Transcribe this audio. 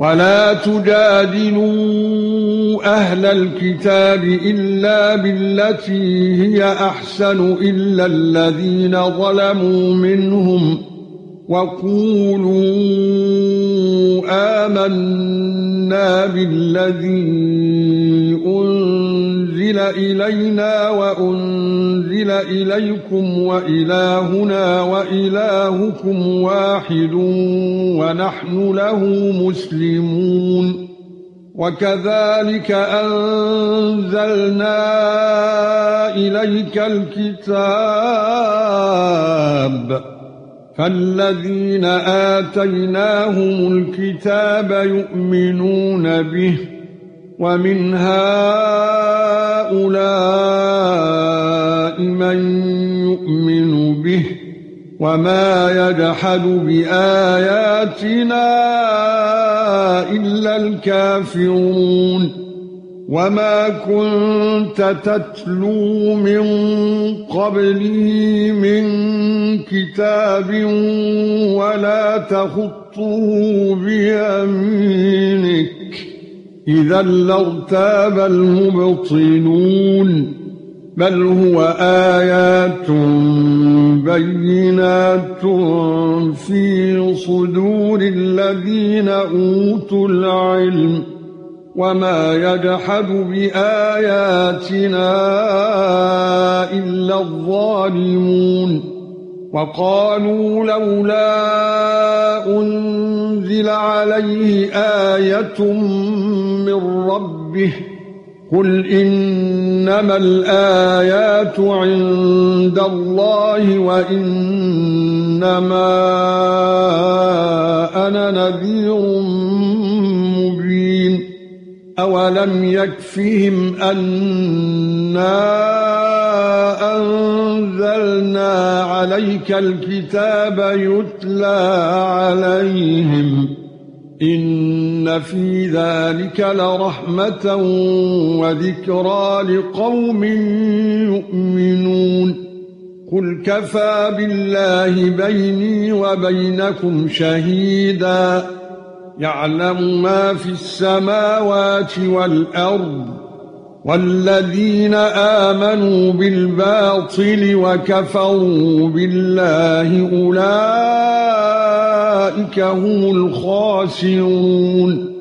ولا تجادلوا أهل الكتاب إلا بالتي هي أحسن إلا الذين ظلموا منهم وقولوا آمنا بالذي أنزل إلينا وأنزل إليكم وإلهنا وإلهكم واحد ونحن له مسلمون وكذلك أنزلنا إليك الكتاب فالذين آتيناهم الكتاب يؤمنون به ومن هؤلاء من يؤمن به وما يجحد بآياتنا إلا الكافرون وما كنت تتلو من قبله من كتاب ولا تخطه بيمينك إذا لارتاب المبطلون بل هو آيات بينات في صدور الذين أوتوا العلم وما يجحد بآياتنا إلا الظالمون. وقالوا لولا أنزل عليه آية من ربه قل إنما الآيات عند الله وإنما أنا نذير أولم يكفهم أنا عليك الكتاب يتلى عليهم إن في ذلك لرحمة وذكرى لقوم يؤمنون قل كفى بالله بيني وبينكم شهيدا يعلم ما في السماوات والأرض والذين آمنوا بالباطل وكفروا بالله أولئك هم الخاسرون.